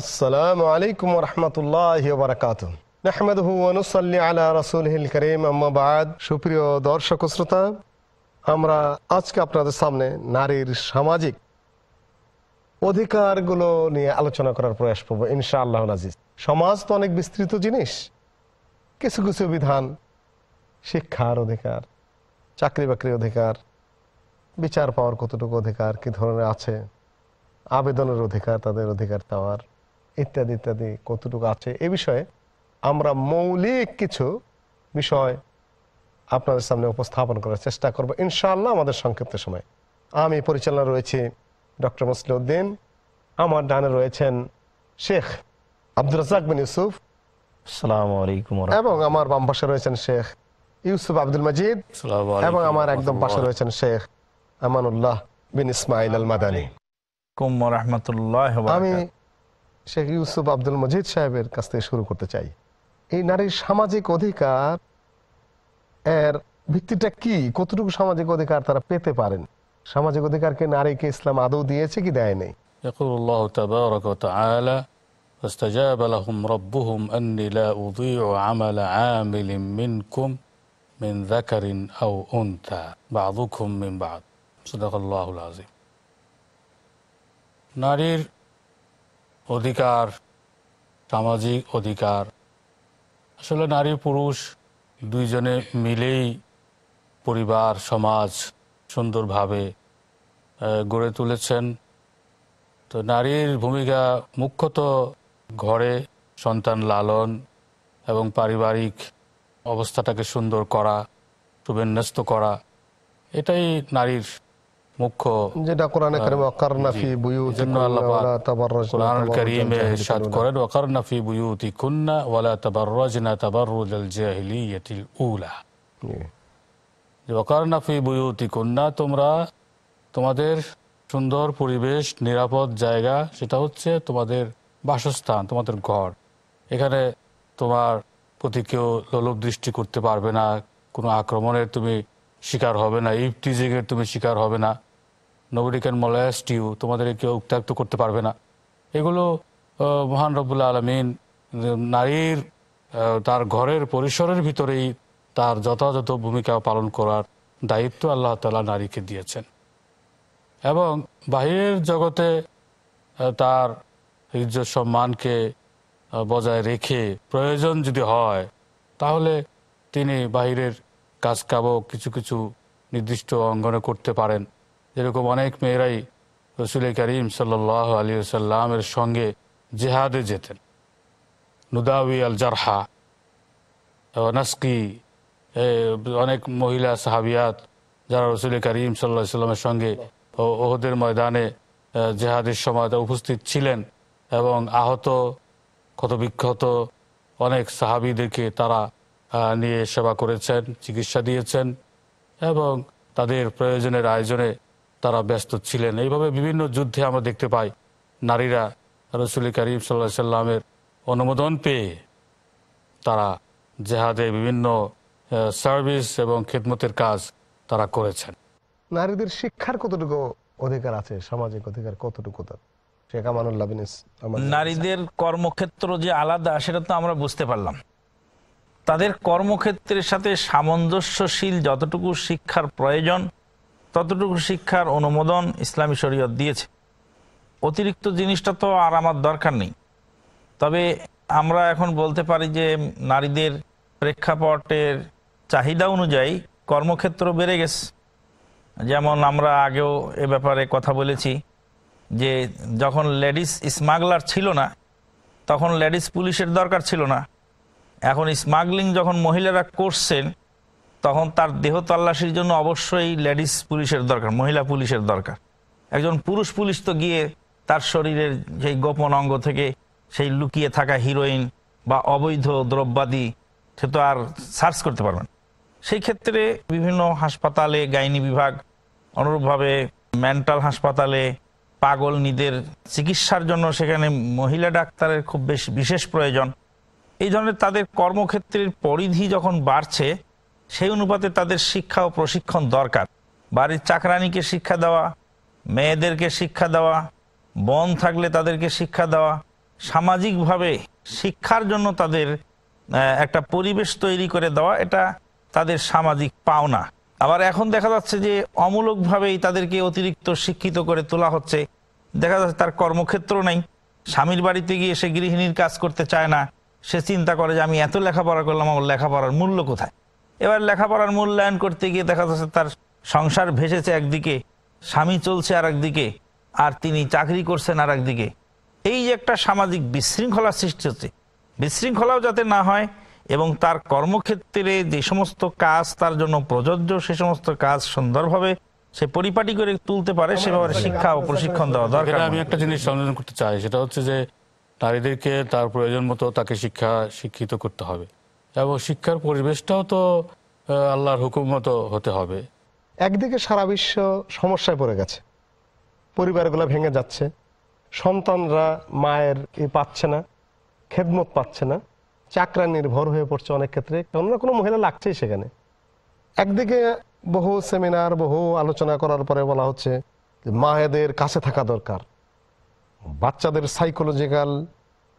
আসসালামু আলাইকুম রহমতুল্লাহ বারকাত নাহমেদহু অনুসল্লি আলা রাসুলহিল করিম। আম্মাবাদ সুপ্রিয় দর্শক শ্রোতা, আমরা আজকে আপনাদের সামনে নারীর সামাজিক অধিকারগুলো নিয়ে আলোচনা করার প্রয়াস করব ইনশা আল্লাহ সমাজ তো অনেক বিস্তৃত জিনিস। কিছু কিছু বিধান, শিক্ষার অধিকার চাকরি বাকরির অধিকার, বিচার পাওয়ার কতটুকু অধিকার, কি ধরনের আছে, আবেদনের অধিকার, তাদের অধিকার পাওয়ার ইত্যাদি ইত্যাদি কতটুকু আছে? এ বিষয়ে আমরা মৌলিক কিছু বিষয় আপনাদের সামনে উপস্থাপন করার চেষ্টা করব। ইনশাআল্লাহ আমাদের সংক্ষিপ্ত সময়। আমি পরিচালনা রয়েছি ডক্টর মুসলিউদ্দিন আমার ডানে রয়েছেন শেখ আব্দুল রাজাক বিন ইউসুফ। আসসালামু আলাইকুম এবং আমার বাম পাশে রয়েছেন শেখ ইউসুফ আব্দুল মজিদ। এবং আমার একদম পাশে রয়েছেন শেখ আমানুল্লাহ বিন ইসমাইল আল মাদানী আমি শেখ ইউসুফ আব্দুল মজিদ সাহেবের কাছ থেকে শুরু করতে চাই এই নারীর সামাজিক অধিকার এর ভিত্তিটা কি কতটুকু সামাজিক অধিকার তারা পেতে পারেন সামাজিক অধিকারকে নারীকে ইসলাম আদৌ দিয়েছে কি দেয় নেই يقول الله تبارك وتعالى فاستجاب لهم ربهم أني لا أضيع عمل عامل منكم من ذكر أو أنثى بعضكم من بعض صدق الله العظيم নারীর অধিকার, সামাজিক অধিকার। আসলে নারী, পুরুষ দুইজনে মিলেই পরিবার, সমাজ সুন্দরভাবে গড়ে তুলেছেন। তো নারীর ভূমিকা মুখ্যত ঘরে সন্তান লালন এবং পারিবারিক অবস্থাটাকে সুন্দর করা সুবিন্যস্ত করা, এটাই নারীর মুখ্য যেটা কোরআনে কারিমে ফি বুয়ুতিকুন্না ওয়ালা তাবাররাজনা কোরআনুল কারীমে ইরশাদ করেন ওয়াকারনা ফি বুয়ুতিকুন্না ওয়ালা তাবাররাজনা তাবাররুজাল জাহিলিয়াতিল উলা। যে ওয়াকারনা ফি বুয়ুতিকুন্না তোমরা তোমাদের সুন্দর পরিবেশ নিরাপদ জায়গা সেটা হচ্ছে তোমাদের বাসস্থান তোমাদের ঘর। এখানে তোমার প্রতি কেউ লোলভ দৃষ্টি করতে পারবে না কোনো আক্রমণের তুমি শিকার হবে না ইফটিজিংয়ের তুমি শিকার হবে না নোবডি ক্যান মলেস্ট ইউ কেউ উত্ত্যক্ত করতে পারবে না। এগুলো মহান রব্বুল্লা আলমিন নারীর তার ঘরের পরিসরের ভিতরেই তার যথাযথ ভূমিকা পালন করার দায়িত্ব আল্লাহ তালা নারীকে দিয়েছেন। এবং বাহিরের জগতে তার ইজ্জত সম্মানকে বজায় রেখে প্রয়োজন যদি হয়, তাহলে তিনি বাহিরের কাজ কিছু কিছু নির্দিষ্ট অঙ্গনে করতে পারেন। যেরকম অনেক মেয়েরাই রসুল করিম সাল্লাহ আলী সাল্লামের সঙ্গে জেহাদে যেতেন। নুদাউই আল জারহা, নাস্কি অনেক মহিলা সাহাবিয়াত যারা রসুল করিম সাল্লাহ সাল্লামের সঙ্গে ওহদের ময়দানে জেহাদের সময় উপস্থিত ছিলেন এবং আহত, ক্ষতবিক্ষত অনেক সাহাবিদেরকে তারা নিয়ে সেবা করেছেন চিকিৎসা দিয়েছেন এবং তাদের প্রয়োজনের আয়োজনে তারা ব্যস্ত ছিলেন। এইভাবে বিভিন্ন যুদ্ধে আমরা দেখতে পাই নারীরা রসুল করিম সাল্লাহ সাল্লামের অনুমোদন পেয়ে তারা জেহাদে বিভিন্ন সার্ভিস এবং খেদমতের কাজ তারা করেছেন। নারীদের শিক্ষার কতটুকু অধিকার আছে? সামাজিক অধিকার কতটুকু তার? নারীদের কর্মক্ষেত্র যে আলাদা সেটা তো আমরা বুঝতে পারলাম। তাদের কর্মক্ষেত্রের সাথে সামঞ্জস্যশীল যতটুকু শিক্ষার প্রয়োজন, ততটুকু শিক্ষার অনুমোদন ইসলামী শরীয়ত দিয়েছে। অতিরিক্ত জিনিসটা তো আর আমার দরকার নেই। তবে আমরা এখন বলতে পারি যে নারীদের প্রেক্ষাপটের চাহিদা অনুযায়ী কর্মক্ষেত্র বেড়ে গেছে। যেমন আমরা আগেও এ ব্যাপারে কথা বলেছি যে যখন লেডিস স্মাগলার ছিল না, তখন লেডিস পুলিশের দরকার ছিল না। এখন স্মাগলিং যখন মহিলারা করছেন, তখন তার দেহ তল্লাশির জন্য অবশ্যই লেডিস পুলিশের দরকার, মহিলা পুলিশের দরকার। একজন পুরুষ পুলিশ তো গিয়ে তার শরীরের সেই গোপন অঙ্গ থেকে সেই লুকিয়ে থাকা হিরোইন বা অবৈধ দ্রব্যাদি, সে তো আর সার্চ করতে পারবেন সেই ক্ষেত্রে বিভিন্ন হাসপাতালে, গাইনি বিভাগ, অনুরূপভাবে মেন্টাল হাসপাতালে পাগল নিদের চিকিৎসার জন্য সেখানে মহিলা ডাক্তারের খুব বেশ বিশেষ প্রয়োজন। এই ধরনের তাদের কর্মক্ষেত্রের পরিধি যখন বাড়ছে, সেই অনুপাতে তাদের শিক্ষা ও প্রশিক্ষণ দরকার। বাড়ির চাকরানিকে শিক্ষা দেওয়া, মেয়েদেরকে শিক্ষা দেওয়া, বন থাকলে তাদেরকে শিক্ষা দেওয়া, সামাজিকভাবে শিক্ষার জন্য তাদের একটা পরিবেশ তৈরি করে দেওয়া, এটা তাদের সামাজিক পাওনা। আবার এখন দেখা যাচ্ছে যে অমূলকভাবেই তাদেরকে অতিরিক্ত শিক্ষিত করে তোলা হচ্ছে। দেখা যাচ্ছে তার কর্মক্ষেত্র নেই। স্বামীর বাড়িতে গিয়ে সে গৃহিণীর কাজ করতে চায় না। সে চিন্তা করে যে আমি এত লেখাপড়া করলাম, আমার লেখাপড়ার মূল্য কোথায়? এবার লেখাপড়ার মূল্যায়ন করতে গিয়ে দেখা যাচ্ছে তার সংসার ভেসেছে একদিকে, স্বামী চলছে আর একদিকে আর তিনি চাকরি করছেন আর একদিকে এই যে একটা সামাজিক বিশৃঙ্খলা সৃষ্টি হচ্ছে। বিশৃঙ্খলাও যাতে না হয় এবং তার কর্মক্ষেত্রে যে সমস্ত কাজ তার জন্য প্রযোজ্য, সে সমস্ত কাজ সুন্দরভাবে সে পরিপাটি করে তুলতে পারে সেভাবে শিক্ষা ও প্রশিক্ষণ দেওয়া দরকার। আমি একটা জিনিস সংযোজন করতে চাই, সেটা হচ্ছে যে নারীদেরকে তার প্রয়োজন মতো তাকে শিক্ষা শিক্ষিত করতে হবে। এবং শিক্ষার পরিবেশটাও তো আল্লাহর হুকুম মতো হতে হবে। একদিকে সারা বিশ্ব সমস্যায় পড়ে গেছে, পরিবারগুলো ভেঙে যাচ্ছে, সন্তানরা মায়ের ই পাচ্ছে না, খেদমত পাচ্ছে না, চাকরা নির্ভর হয়ে পড়ছে অনেক ক্ষেত্রে কোনো না কোনো মহিলা লাগছেই সেখানে। একদিকে বহু সেমিনার, বহু আলোচনা করার পরে বলা হচ্ছে মায়েদের কাছে থাকা দরকার। বাচ্চাদের সাইকোলজিক্যাল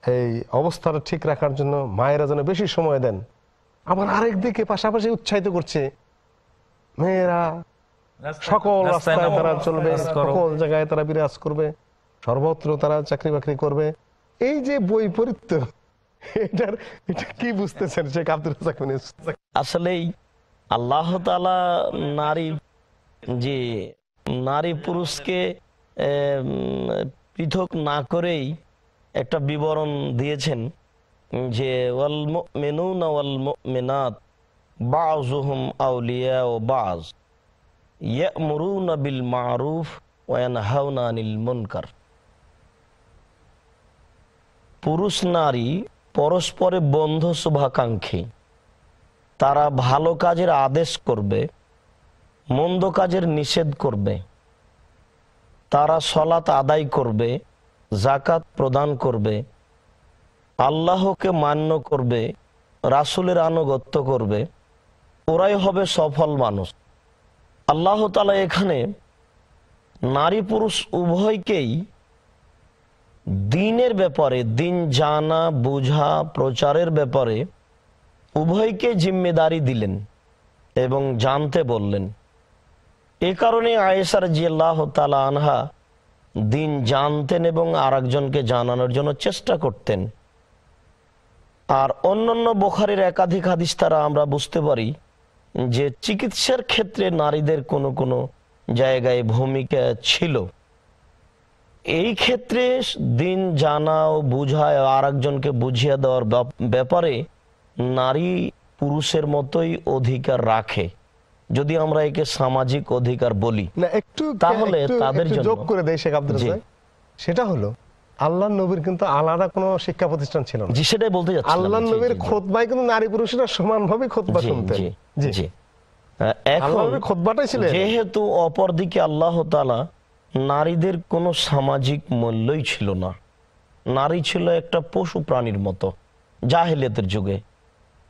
এই অবস্থাটা ঠিক রাখার জন্য মায়েরা যেন বেশি সময় দেন। আবার আরেক দিকে পাশাপাশি উৎসাহিত করছে মেয়েরা সকল রাস্তায় তারা চলবে সকল জায়গায় তারা বিরাজ করবে সর্বত্র তারা চাকরি বাকরি করবে। এই যে বৈপরীত্য এটার এটা কি বুঝতেছেন শেখ আব্দুল আসলেই আল্লাহ তালা নারী যে নারী পুরুষকে পৃথক না করেই একটা বিবরণ দিয়েছেন যে, ওয়াল মেনুন ওয়াল মেনাত বাজুহুম আউলিয়া ও বাজ ইয়ামুরুন বিল মারুফ ওয়ানহাউনা আনিল মুনকার। পুরুষ নারী পরস্পরে বন্ধ শুভাকাঙ্ক্ষী। তারা ভালো কাজের আদেশ করবে, মন্দ কাজের নিষেধ করবে। তারা সলাত আদায় করবে জাকাত প্রদান করবে, আল্লাহকে মান্য করবে, রাসুলের আনুগত্য করবে, ওরাই হবে সফল মানুষ। আল্লাহ তালা এখানে নারী পুরুষ উভয়কেই দিনের ব্যাপারে, দিন জানা, বোঝা, প্রচারের ব্যাপারে উভয়কে জিম্মেদারি দিলেন এবং জানতে বললেন। এ কারণে আয়েসার জিয়াল্লাহ তালা আনহা দিন জানতেন এবং আর একজনকে জানানোর জন্য চেষ্টা করতেন। আর অন্যান্য বোখারের একাধিক হাদিস তারা আমরা বুঝতে পারি যে চিকিৎসার ক্ষেত্রে নারীদের কোনো কোনো জায়গায় ভূমিকা ছিল। এই ক্ষেত্রে দিন জানা ও বুঝায় আর একজনকে বুঝিয়ে দেওয়ার ব্যাপ- ব্যাপারে নারী পুরুষের মতোই অধিকার রাখে। যদি আমরা একে সামাজিক অধিকার বলি না একটু তাহলে তাদের জন্য- যোগ করে দেয় শেখ আব্দুল সেটা হলো আল্লাহ নবীর কিন্তু আলাদা কোনো শিক্ষা প্রতিষ্ঠান ছিল না। জি সেটাই বলতে যাচ্ছি আল্লাহ নবীর খোদবাই কিন্তু নারী পুরুষেরা সমানভাবে খোদবা শুনতেন। জি জি। এখন খোদবাটাই ছিল যেহেতু অপরদিকে আল্লাহ তালা নারীদের কোনো সামাজিক মূল্যই ছিল না। নারী ছিল একটা পশু প্রাণীর মতো জাহেলিয়াতের যুগে।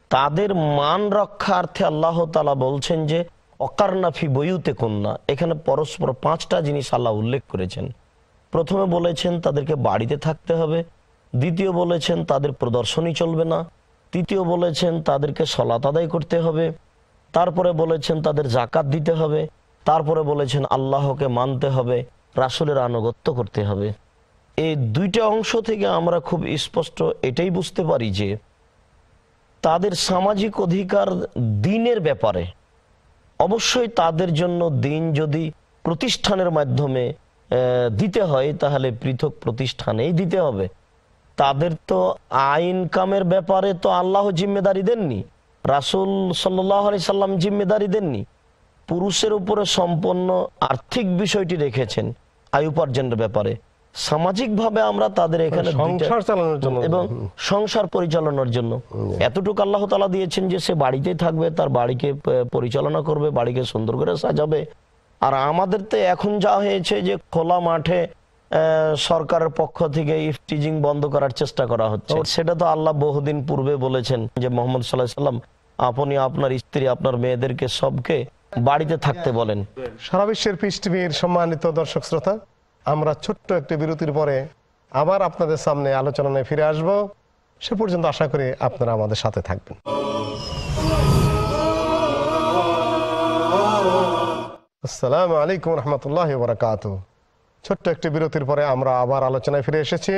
তাদের মান রক্ষার্থে আল্লাহ তালা বলছেন যে অকারনাফি বইউতে কন্যা। এখানে পরস্পর পাঁচটা জিনিস আল্লাহ উল্লেখ করেছেন। প্রথমে বলেছেন তাদেরকে বাড়িতে থাকতে হবে। দ্বিতীয় বলেছেন তাদের প্রদর্শনী চলবে না। তৃতীয় বলেছেন তাদেরকে সলাত আদায় করতে হবে। তারপরে বলেছেন তাদের জাকাত দিতে হবে। তারপরে বলেছেন আল্লাহকে মানতে হবে, রাসুলের আনুগত্য করতে হবে। এই দুইটা অংশ থেকে আমরা খুব স্পষ্ট এটাই বুঝতে পারি যে তাদের সামাজিক অধিকার দিনের ব্যাপারে অবশ্যই তাদের জন্য দিন যদি প্রতিষ্ঠানের মাধ্যমে দিতে হয়, তাহলে পৃথক প্রতিষ্ঠানেই দিতে হবে। তাদের তো আইন কামের ব্যাপারে তো আল্লাহ জিম্মেদারি দেননি। রাসুল সাল্লাহ আলি সাল্লাম জিম্মেদারি দেননি। পুরুষের উপরে সম্পন্ন আর্থিক বিষয়টি রেখেছেন আয় উপার্জনের ব্যাপারে। সামাজিকভাবে আমরা তাদের এখানে সংসার চালানোর জন্য এবং সংসার পরিচালনার জন্য। এতটুকু আল্লাহ তালা দিয়েছেন যে সে বাড়িতেই থাকবে তার বাড়িকে পরিচালনা করবে বাড়িকে সুন্দর করে সাজাবে। আর আমাদের তো এখন যা হয়েছে যে খোলা মাঠে সরকারের পক্ষ থেকে ইফটিজিং বন্ধ করার চেষ্টা করা হচ্ছে। সেটা তো আল্লাহ বহুদিন পূর্বে বলেছেন যে মোহাম্মদ সাল্লাহ সাল্লাম আপনি আপনার স্ত্রী আপনার মেয়েদেরকে সবকে বাড়িতে থাকতে বলেন। সারা বিশ্বের পিস সম্মানিত দর্শক শ্রোতা আমরা ছোট্ট একটি বিরতির পরে আবার আপনাদের সামনে আলোচনায় ফিরে আসব। সে পর্যন্ত আশা করি আপনারা আমাদের সাথে থাকবেন। আসসালামু আলাইকুম রহমতুল্লাহ বরকাত ছোট্ট একটি বিরতির পরে আমরা আবার আলোচনায় ফিরে এসেছি।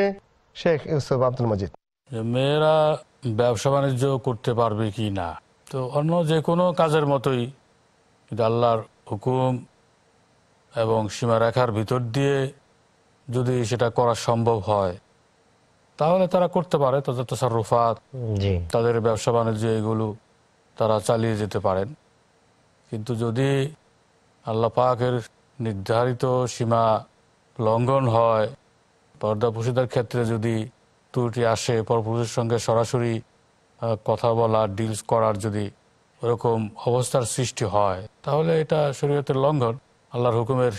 শেখ ইউসুফ আব্দুল মজিদ। মেয়েরা ব্যবসা বাণিজ্য করতে পারবে কি না? তো অন্য যে কোনো কাজের মতোই আল্লাহর হুকুম এবং সীমারেখার ভিতর দিয়ে যদি সেটা করা সম্ভব হয় তাহলে তারা করতে পারে তাদের তাসারুফাত তাদের ব্যবসা বাণিজ্য এগুলো তারা চালিয়ে যেতে পারেন। কিন্তু যদি আল্লাহ পাকের নির্ধারিত সীমা লঙ্ঘন হয় পর্দাপুষিতার ক্ষেত্রে যদি ত্রুটি আসে পরপুরুষের সঙ্গে সরাসরি কথা বলা ডিলস করার যদি ওরকম অবস্থার সৃষ্টি হয় তাহলে এটা শরীয়তের লঙ্ঘন। আল্লাহর হুকুমের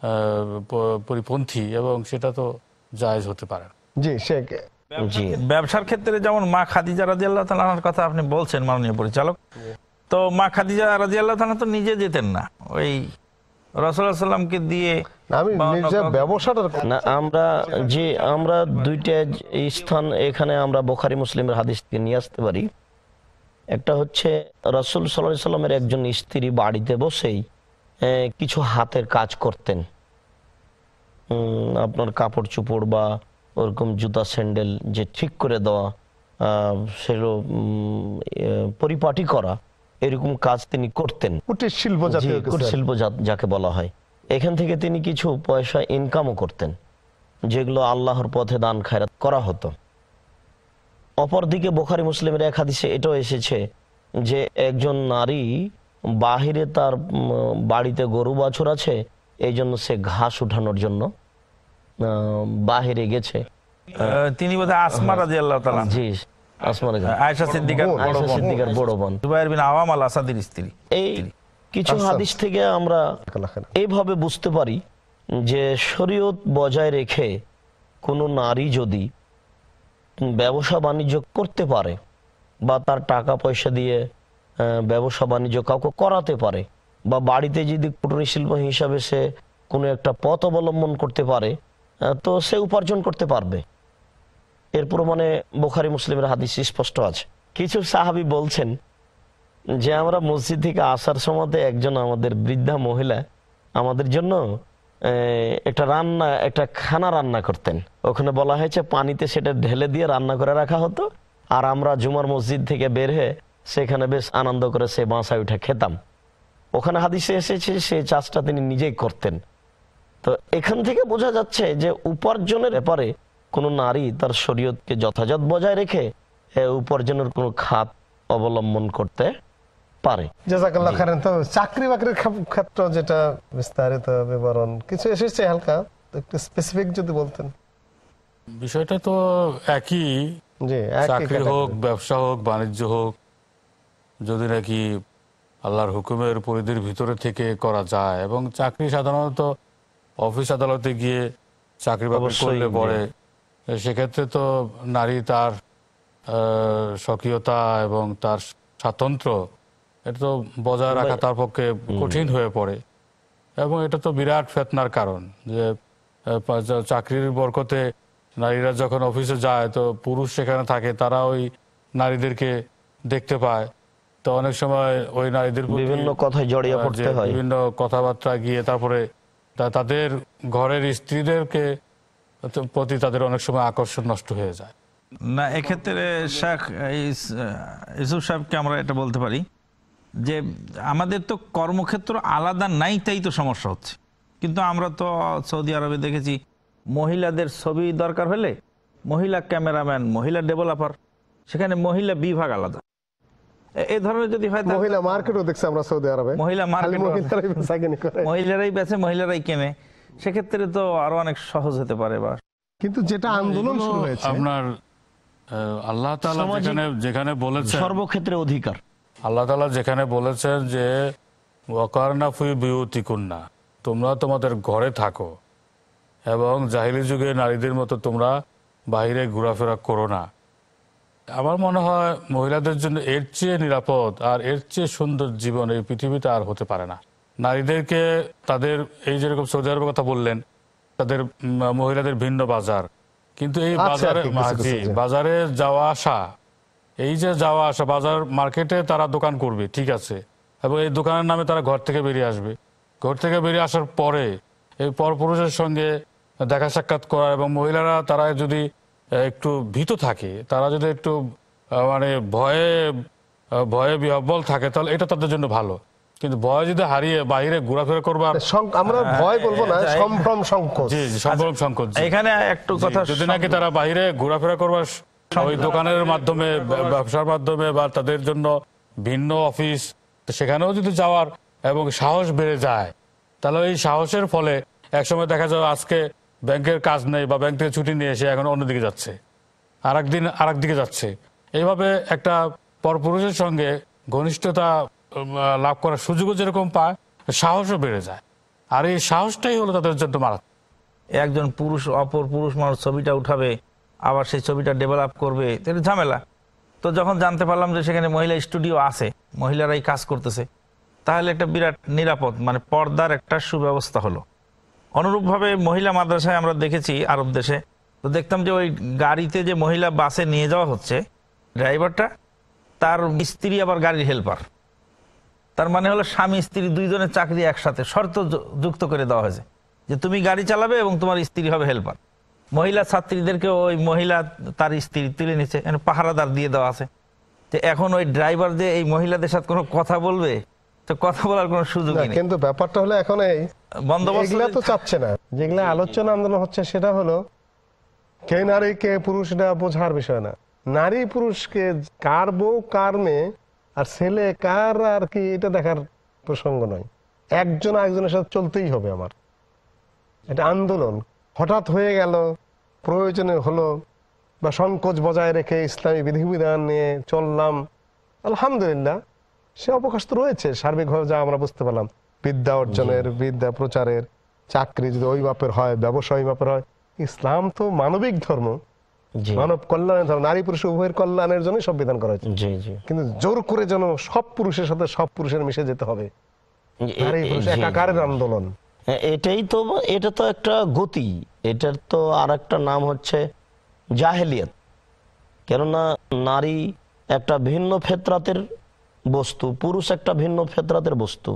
আহ, পরিপন্থী এবং সেটা তো জায়েজ হতে পারে। জি শেখ জি। ব্যবসার ক্ষেত্রে যেমন মা খাদিজা রাজি আল্লাহ তালার কথা আপনি বলছেন মাননীয় পরিচালক তো মা খাদিজা রাজি আল্লাহ তালা তো নিজে যেতেন না। ওই রসুল্লাহ দিয়ে আমি বা নিজের কাউকে- না আমরা যে আমরা দুইটা স্থান এখানে আমরা বোখারি মুসলিমের হাদিস থেকে নিয়ে আসতে পারি। একটা হচ্ছে রসুল সাল্লাহ সাল্লামের একজন স্ত্রী বাড়িতে বসেই কিছু হাতের কাজ করতেন। আপনার কাপড় চোপড় বা ওরকম জুতা স্যান্ডেল যে ঠিক করে দেওয়া সেগুলো পরিপাটি করা এরকম কাজ তিনি করতেন। কুটির শিল্প কুটির শিল্প যাকে বলা হয়। এখান থেকে তিনি কিছু পয়সা ইনকামও করতেন যেগুলো আল্লাহর পথে দান খায়রাত করা হতো। অপরদিকে বোখারি মুসলিমের এক হাদিসে এটাও এসেছে যে একজন নারী বাহিরে তার বাড়িতে গরু বাছুর আছে এই জন্য সে ঘাস উঠানোর জন্য আহ, বাহিরে গেছে। আহ, তিনি বোধহয় আসমা রাজি আল্লাহ জি আয়সা সিদ্দিকার বড় আয়েশা বোন। সিদ্দিকার বড় বোন। জুবাইর বিন আওয়াম আল আসাদির স্ত্রী। এই কিছু আচ্ছা। হাদিস থেকে আমরা এইভাবে বুঝতে পারি যে শরীয়ত বজায় রেখে কোনো নারী যদি ব্যবসা বাণিজ্য করতে পারে বা তার টাকা পয়সা দিয়ে ব্যবসা বাণিজ্য কাউকে করাতে পারে বা বাড়িতে যদি কুটুরি শিল্প হিসাবে সে কোনো একটা পথ অবলম্বন করতে পারে তো সে উপার্জন করতে পারবে। এর প্রমাণে বোখারি মুসলিমের হাদিস স্পষ্ট আছে। কিছু সাহাবি বলছেন যে, আমরা মসজিদ থেকে আসার সময়তে একজন আমাদের বৃদ্ধা মহিলা আমাদের জন্য একটা রান্না, একটা খানা রান্না করতেন। ওখানে বলা হয়েছে, পানিতে সেটা ঢেলে দিয়ে রান্না করে রাখা হতো। আর আমরা জুমার মসজিদ থেকে বের হয়ে সেখানে বেশ আনন্দ করে সে বাসায় উঠে খেতাম। ওখানে হাদিসে এসেছে সেই চাষটা তিনি নিজেই করতেন। তো এখান থেকে বোঝা যাচ্ছে যে উপার্জনের ব্যাপারে কোনো নারী তার শরীয়তকে যথাযথ বজায় রেখে উপার্জনের কোনো খাত অবলম্বন করতে পারে। জাজাকাল্লাহ খায়ের। তো চাকরি বাকরির ক্ষেত্র যেটা বিস্তারিত বিবরণ কিছু এসেছে হালকা? একটু স্পেসিফিক যদি বলতেন। বিষয়টা তো একই। জি চাকরি হোক ব্যবসা হোক বাণিজ্য হোক যদি নাকি আল্লাহর হুকুমের পরিধির ভিতরে থেকে করা যায় এবং চাকরি সাধারণত অফিস আদালতে গিয়ে চাকরি বাকরি করলে পরে সেক্ষেত্রে তো নারী তার আহ, স্বকীয়তা এবং তার স্বাতন্ত্র এটা তো বজায় রাখা তার পক্ষে কঠিন হয়ে পড়ে। এবং এটা তো বিরাট ফেতনার কারণ যা- চাকরির বরকতে নারীরা যখন অফিসে যায় তো পুরুষ সেখানে থাকে তারা ওই নারীদেরকে দেখতে পায়। তো অনেক সময় ওই নারীদের বিভিন্ন কথায় জড়িয়ে পড়তে হয়। বিভিন্ন কথাবার্তা গিয়ে তারপরে তাদের ঘরের স্ত্রীদেরকে প্রতি তাদের অনেক সময় আকর্ষণ নষ্ট হয়ে যায়। না এক্ষেত্রে শেখ ইস- ইউসুফ সাহেবকে আমরা এটা বলতে পারি যে আমাদের তো কর্মক্ষেত্র আলাদা নাই তাই তো সমস্যা হচ্ছে। কিন্তু আমরা তো সৌদি আরবে দেখেছি মহিলাদের ছবি দরকার হলে মহিলা ক্যামেরাম্যান মহিলা ডেভেলপার সেখানে মহিলা বিভাগ আলাদা। এ- এ ধরনের যদি হয় মহিলা মার্কেটও দেখছি আমরা সৌদি আরবে। মহিলা মহিলারাই বেছে মহিলারাই কেনে। সেক্ষেত্রে তো আরও অনেক সহজ হতে পারে বা কিন্তু যেটা আন্দোলন শুরু হয়েছে আপনার আল্লাহ তাআলা যেখানে যেখানে বলেছেন সর্বক্ষেত্রে অধিকার। আল্লাহ তালা যেখানে বলেছেন যে ওয়াকারনা ফুই বিউতিকুন্না তোমরা তোমাদের ঘরে থাকো। এবং জাহিলি যুগে নারীদের মতো তোমরা বাইরে ঘোরাফেরা করো না। আমার মনে হয় মহিলাদের জন্য এর চেয়ে নিরাপদ আর এর চেয়ে সুন্দর জীবন এই পৃথিবীতে আর হতে পারে না। নারীদেরকে তাদের এই যেরকম সৌদি আরবের কথা বললেন তাদের মহিলাদের ভিন্ন বাজার। কিন্তু এই বাজারে জি, জি। বাজারে যাওয়া আসা এই যে যাওয়া আসা বাজার মার্কেটে তারা দোকান করবে ঠিক আছে। এবং এই দোকানের নামে তারা ঘর থেকে বেরিয়ে আসবে। ঘর থেকে বেরিয়ে আসার পরে এই পরপুরুষের সঙ্গে দেখা সাক্ষাৎ করা এবং মহিলারা তারা যদি একটু ভীত থাকে। তারা যদি একটু মানে ভয়ে ভয়ে বিহব্বল থাকে তাহলে এটা তাদের জন্য ভালো। কিন্তু ভয় যদি হারিয়ে বাইরে ঘোরাফেরা করবার আমরা ভয় বলব না সম্ভ্রম সংকোচ। জি জি সম্ভ্রম সংকট জি। এখানে একটু কথা যদি নাকি তারা বাইরে ঘোরাফেরা করবার ওই দোকানের মাধ্যমে ব্য- ব্যবসার মাধ্যমে বা তাদের জন্য ভিন্ন অফিস তো সেখানেও যদি যাওয়ার এবং সাহস বেড়ে যায় তাহলে এই সাহসের ফলে একসময় দেখা যায় আজকে ব্যাংকের কাজ নেই বা ব্যাংক থেকে ছুটি নিয়ে এসে এখন অন্যদিকে যাচ্ছে। আর একদিন আর দিকে যাচ্ছে। এইভাবে একটা পরপুরুষের সঙ্গে ঘনিষ্ঠতা লাভ করার সুযোগও যেরকম পায়, সাহসও বেড়ে যায়। আর এই সাহসটাই হলো তাদের জন্য মারাত্মক। একজন পুরুষ, অপর পুরুষ মানুষ ছবিটা উঠাবে, আবার সেই ছবিটা ডেভেলপ করবে, এটা ঝামেলা। তো যখন জানতে পারলাম যে সেখানে মহিলা স্টুডিও আছে, মহিলারাই কাজ করতেছে, তাহলে একটা বিরাট নিরাপদ মানে পর্দার একটা সুব্যবস্থা হলো। অনুরূপভাবে মহিলা মাদ্রাসায় আমরা দেখেছি আরব দেশে। তো দেখতাম যে ওই গাড়িতে যে মহিলা বাসে নিয়ে যাওয়া হচ্ছে, ড্রাইভারটা, তার স্ত্রী আবার গাড়ির হেল্পার। তার মানে হলো স্বামী, স্ত্রী দুইজনের চাকরি একসাথে, শর্ত যুক্ত করে দেওয়া হয়েছে যে তুমি গাড়ি চালাবে এবং তোমার স্ত্রী হবে হেল্পার। মহিলা ছাত্রীদেরকে ওই মহিলা, তার স্ত্রী তুলে নিচ্ছে পাহারাদার দিয়ে দেওয়া আছে। যে এখন ওই ড্রাইভার যে এই মহিলাদের সাথে কোনো কথা বলবে তো কথা বলার কোনো না, সুযোগই নেই। কিন্তু ব্যাপারটা হলো এখন এই এগুলা তো চাচ্ছে না। যেগুলা আলোচনা আন্দোলন হচ্ছে সেটা হলো কে নারী কে পুরুষ এটা বোঝার বিষয় না। নারী পুরুষকে কার বউ কার মেয়ে আর ছেলে কার আর কি এটা দেখার প্রসঙ্গ নয়। একজন আরেকজনের সাথে চলতেই হবে আমার। এটা আন্দোলন। হঠাৎ হয়ে গেল প্রয়োজনে হলো বা সংকোচ বজায় রেখে ইসলামী বিধিবিধান নিয়ে চললাম। আলহামদুলিল্লাহ। সে অবকাশ তো রয়েছে সার্বিকভাবে যা আমরা বুঝতে পারলাম বিদ্যা অর্জনের বিদ্যা প্রচারের চাকরি যদি ওই মাপের হয় ব্যবসা ওই মাপের হয় ইসলাম তো মানবিক ধর্ম। মানব কল্যাণের ধর্ম নারী পুরুষ উভয়ের কল্যাণের জন্যই সংবিধান করা হয়েছে। কিন্তু জোর করে যেন সব পুরুষের সাথে সব পুরুষের মিশে যেতে হবে। এ- নারী পুরুষ একাকারের আন্দোলন। এটাই তো এটা তো একটা গতি। এটার তো আর একটা নাম হচ্ছে জাহেলিয়াত। কেননা নারী একটা ভিন্ন ফেতরাতের বস্তু, পুরুষ একটা ভিন্ন ফেতরাতের বস্তু।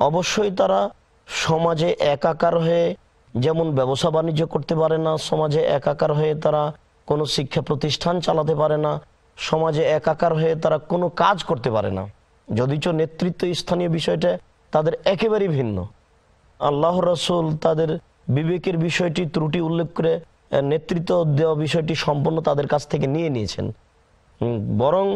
অবশ্যই তারা সমাজে একাকার হয়ে, যেমন ব্যবসা বাণিজ্য করতে পারে না, সমাজে একাকার হয়ে তারা কোনো শিক্ষা প্রতিষ্ঠান চালাতে পারে না, সমাজে একাকার হয়ে তারা কোনো কাজ করতে পারে না। যদিচ নেতৃত্ব স্থানীয় বিষয়টা তাদের একেবারেই ভিন্ন। আল্লাহ রসুল তাদের বিবেকের বিষয়টি, ত্রুটি উল্লেখ করে নেতৃত্ব দেওয়া বিষয়টি সম্পূর্ণ তাদের কাছ থেকে নিয়ে নিয়েছেন। বরং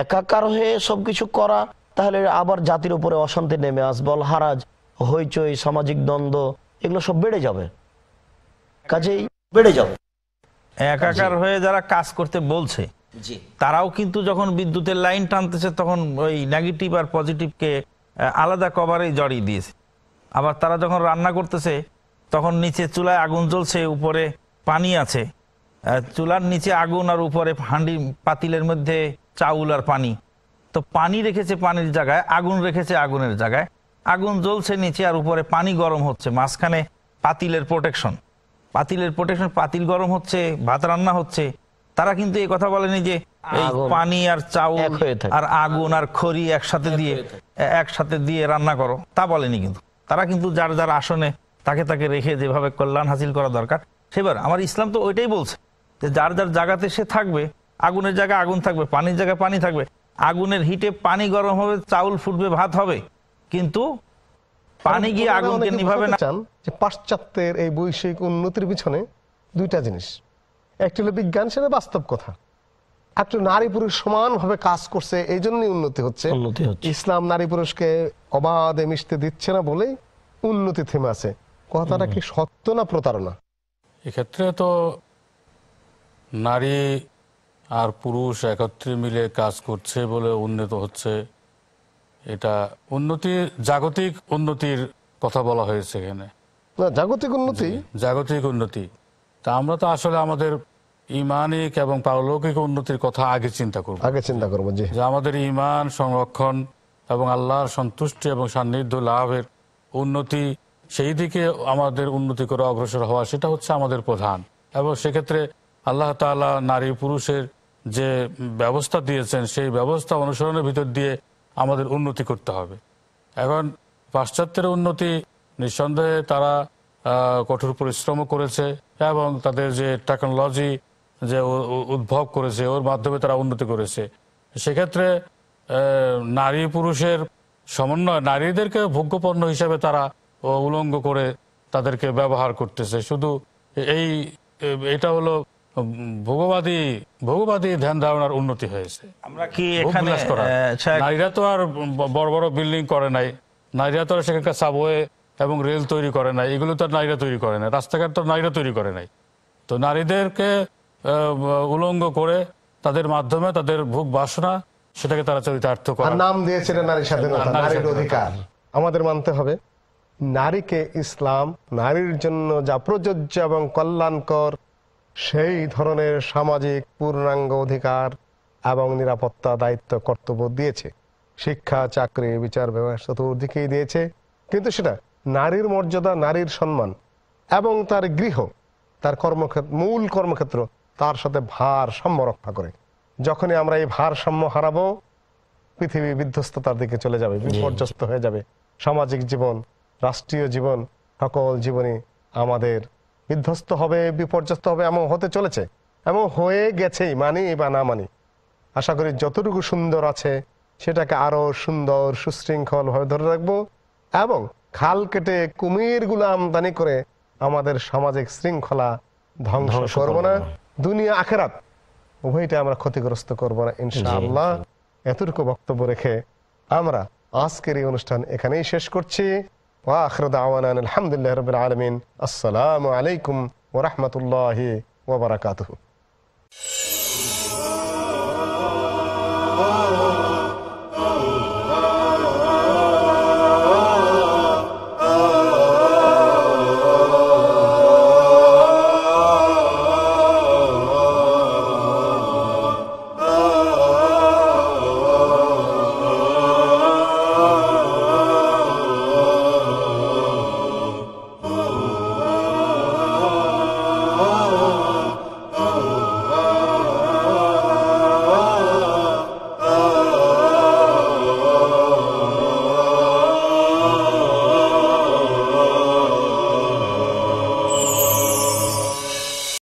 একাকার হয়ে সবকিছু করা তাহলে আবার জাতির উপরে অশান্তি নেমে আসবল হারাজ হইচই সামাজিক দ্বন্দ্ব এগুলো সব বেড়ে যাবে। কাজেই বেড়ে যাবে। একাকার হয়ে যারা কাজ করতে বলছে তারাও কিন্তু যখন বিদ্যুতের লাইন টানতেছে তখন ওই নেগেটিভ আর পজিটিভকে আলাদা কভারে জড়িয়ে দিয়েছে। আবার তারা যখন রান্না করতেছে তখন নিচে চুলায় আগুন জ্বলছে উপরে পানি আছে। চুলার নিচে আগুন আর উপরে হাঁডি পাতিলের মধ্যে চাউল আর পানি। তো পানি রেখেছে পানির জায়গায় আগুন রেখেছে আগুনের জায়গায়। আগুন জ্বলছে নিচে আর উপরে পানি গরম হচ্ছে মাঝখানে পাতিলের প্রোটেকশন পাতিলের প্রোটেকশন পাতিল গরম হচ্ছে ভাত রান্না হচ্ছে। তারা কিন্তু এই কথা বলেনি যে পানি আর চাউল আর আগুন আর খড়ি একসাথে দিয়ে একসাথে দিয়ে রান্না করো। তা বলেনি কিন্তু। তারা কিন্তু যার যার আসনে তাকে তাকে রেখে যেভাবে কল্যাণ হাসিল করা দরকার। সেবার আমার ইসলাম তো ওইটাই বলছে যে যার যার জায়গাতে সে থাকবে আগুনের জায়গায় আগুন থাকবে পানির জায়গায় পানি থাকবে। আগুনের হিটে পানি গরম হবে চাউল ফুটবে ভাত হবে। কিন্তু পানি গিয়ে আগুনকে নিভাবে না। চান যে পাশ্চাত্যের এই বৈষয়িক উন্নতির পিছনে দুইটা জিনিস। একটি হলো বিজ্ঞান সেটা বাস্তব কথা। একটু নারী পুরুষ সমানভাবে কাজ করছে এই জন্যই উন্নতি হচ্ছে। ইসলাম নারী পুরুষকে অবাধে মিশতে দিচ্ছে না বলেই উন্নতি থেমে আছে। কথাটা কি সত্য না প্রতারণা? এক্ষেত্রে তো নারী আর পুরুষ একত্রে মিলে কাজ করছে বলে উন্নত হচ্ছে। এটা উন্নতি জাগতিক উন্নতির কথা বলা হয়েছে এখানে। না জাগতিক উন্নতি? জাগতিক উন্নতি। তা আমরা তো আসলে আমাদের ইমানিক এবং পারলৌকিক উন্নতির কথা আগে চিন্তা করব। আগে চিন্তা করব যে আমাদের ইমান সংরক্ষণ এবং আল্লাহর সন্তুষ্টি এবং সান্নিধ্য লাভের উন্নতি সেই দিকে আমাদের উন্নতি করে অগ্রসর হওয়া সেটা হচ্ছে আমাদের প্রধান। এবং সেক্ষেত্রে আল্লাহ তাআলা নারী পুরুষের যে ব্যবস্থা দিয়েছেন, সেই ব্যবস্থা অনুসরণের ভিতর দিয়ে আমাদের উন্নতি করতে হবে। এখন পাশ্চাত্যের উন্নতি নিঃসন্দেহে তারা কঠোর পরিশ্রমও করেছে এবং তাদের যে টেকনোলজি যে উদ্ভব করেছে, ওর মাধ্যমে তারা উন্নতি করেছে। সেক্ষেত্রে নারী পুরুষের সমন্বয়, নারীদেরকে ভোগ্যপণ্য হিসেবে তারা উলঙ্গ করে তাদেরকে ব্যবহার করতেছে। শুধু এই এটা হলো ভোগবাদী ভোগবাদী ধ্যান ধারণার উন্নতি হয়েছে। আমরা কি এখানে নারীরা তো আর বড় বড় বিল্ডিং করে নাই। নারীরা তো আর সেখানকার সাবওয়ে এবং রেল তৈরি করে নাই। এগুলো তো আর নারীরা তৈরি করে নাই। রাস্তাঘাট তো নারীরা তৈরি করে নাই। তো নারীদেরকে আহ, উলঙ্গ করে তাদের মাধ্যমে তাদের ভোগ বাসনা সেটাকে তারা চরিতার্থ করে নাম দিয়েছিলেন নারী স্বাধীনতা নারীর। অধিকার। আমাদের মানতে হবে নারীকে ইসলাম নারীর জন্য যা প্রযোজ্য এবং কল্যাণকর সেই ধরনের সামাজিক পূর্ণাঙ্গ অধিকার এবং নিরাপত্তা দায়িত্ব কর্তব্য দিয়েছে। শিক্ষা চাকরি বিচার ব্যবস্থা চতুর্দিকেই দিয়েছে। কিন্তু সেটা নারীর মর্যাদা নারীর সম্মান এবং তার গৃহ তার কর্মক্ষেত্র মূল কর্মক্ষেত্র তার সাথে ভারসাম্য রক্ষা করে। যখনই আমরা এই ভারসাম্য হারাবো পৃথিবী বিধ্বস্ততার দিকে চলে যাবে বিপর্যস্ত হয়ে যাবে। সামাজিক জীবন রাষ্ট্রীয় জীবন সকল জীবনে আমাদের বিধ্বস্ত হবে বিপর্যস্ত হবে এমন হতে চলেছে। এমন হয়ে গেছেই মানি বা না মানি। আশা করি যতটুকু সুন্দর আছে সেটাকে আরও সুন্দর সুশৃঙ্খল ভাবে ধরে রাখব এবং খাল কেটে কুমিরগুলো আমদানি করে আমাদের সামাজিক শৃঙ্খলা ধ্বংস করব না। না। দুনিয়া আখেরাত উভয়টা আমরা ক্ষতিগ্রস্ত করব না ইনশাআল্লাহ। এতটুকু বক্তব্য রেখে আমরা আজকের এই অনুষ্ঠান এখানেই শেষ করছি। وآخر دعوانا الحمد لله رب العالمين. السلام عليكم ورحمة الله وبركاته.